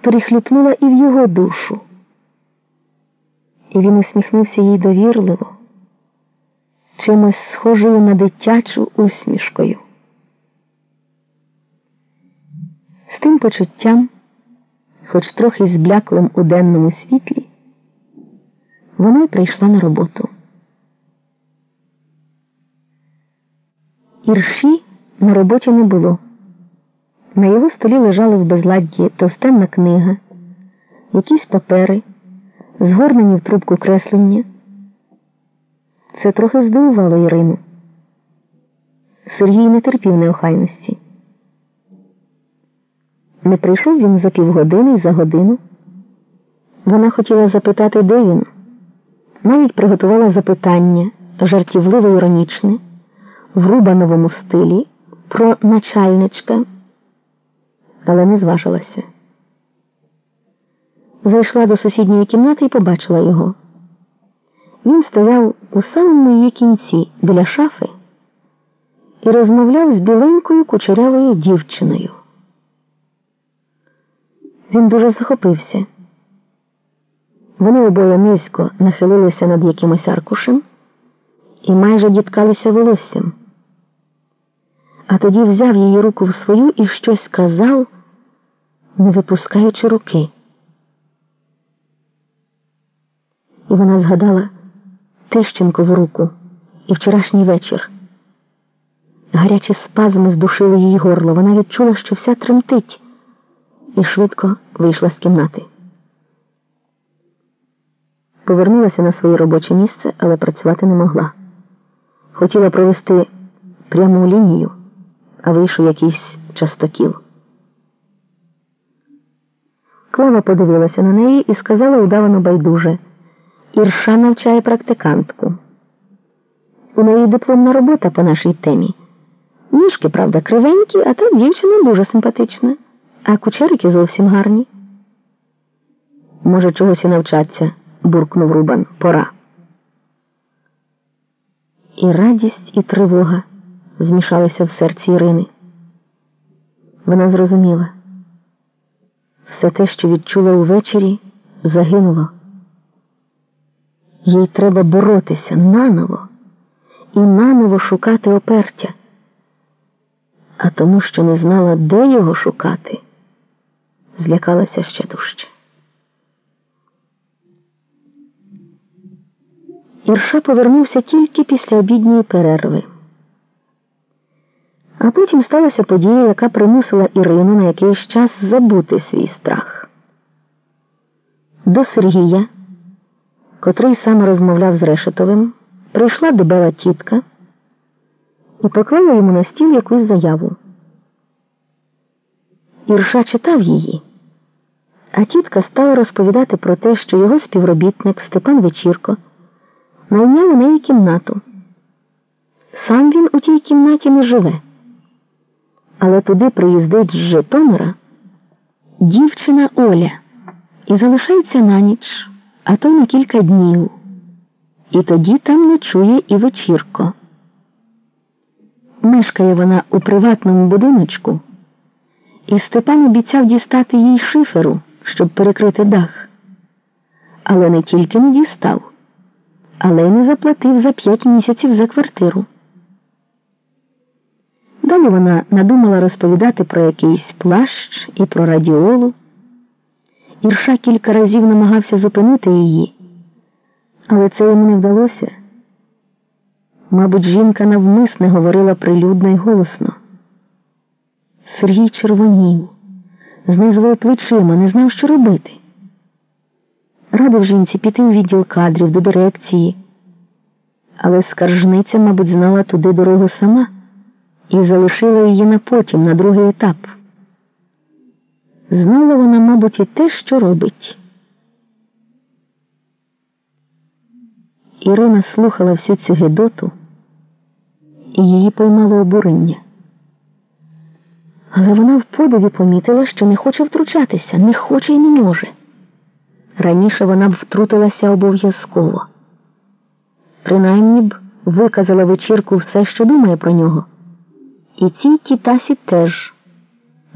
перехлюпнула і в його душу. І він усміхнувся їй довірливо, чимось схожою на дитячу усмішкою. З тим почуттям, хоч трохи збляклим у денному світлі, вона й прийшла на роботу. Ірші на роботі не було. На його столі лежала в безладді товстенна книга, якісь папери, згорнені в трубку креслення. Це трохи здивувало Ірину. Сергій не терпів неохайності. Не прийшов він за півгодини і за годину. Вона хотіла запитати, де він. Навіть приготувала запитання, жартівливо іронічне, в рубановому стилі про начальничка, але не зважилася. Зайшла до сусідньої кімнати і побачила його. Він стояв у самому її кінці біля шафи і розмовляв з біленькою кучерявою дівчиною. Він дуже захопився. Вони обоє низько нахилилися над якимось аркушем і майже діткалися волоссям. А тоді взяв її руку в свою і щось сказав, не випускаючи руки. І вона згадала Тищенкову руку і вчорашній вечір. Гарячі спазми здушили її горло. Вона відчула, що вся тремтить, і швидко вийшла з кімнати. Повернулася на своє робоче місце, але працювати не могла. Хотіла провести пряму лінію, а вийшов якийсь частокіл. Клава подивилася на неї і сказала удавано байдуже. Ірша навчає практикантку. У неї дипломна робота по нашій темі. Ніжки, правда, кривенькі, а так дівчина дуже симпатична, а кучерики зовсім гарні. Може, чогось і навчаться, буркнув Рубан. Пора. І радість, і тривога змішалися в серці Ірини. Вона зрозуміла. Все те, що відчула увечері, загинуло. Їй треба боротися наново і наново шукати опертя. А тому, що не знала, де його шукати, злякалася ще дужче. Ірша повернувся тільки після обідньої перерви. А потім сталася подія, яка примусила Ірину на якийсь час забути свій страх. До Сергія котрий саме розмовляв з Решетовим, прийшла дебела тітка і поклала йому на стіл якусь заяву. Ірша читав її, а тітка стала розповідати про те, що його співробітник Степан Вечірко найняв у неї кімнату. Сам він у тій кімнаті не живе, але туди приїздить з Житомира дівчина Оля і залишається на ніч а то на кілька днів, і тоді там ночує і вечірко. Мешкає вона у приватному будиночку, і Степан обіцяв дістати їй шиферу, щоб перекрити дах. Але не тільки не дістав, але й не заплатив за п'ять місяців за квартиру. Далі вона надумала розповідати про якийсь плащ і про радіолу. Ірша кілька разів намагався зупинити її, але це йому не вдалося. Мабуть, жінка навмисне говорила прилюдно й голосно. Сергій червонів, знизував плечима, не знав, що робити. Радив жінці піти у відділ кадрів до дирекції, але скаржниця, мабуть, знала туди дорогу сама і залишила її на потім, на другий етап. Знала вона, мабуть, і те, що робить. Ірина слухала всю цю гедоту, і її поймало обурення. Але вона в подиві помітила, що не хоче втручатися, не хоче і не може. Раніше вона б втрутилася обов'язково. Принаймні б виказала вечірку все, що думає про нього. І цій кітасі теж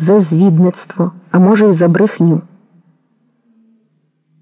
за звідництво, а може, й за брехню.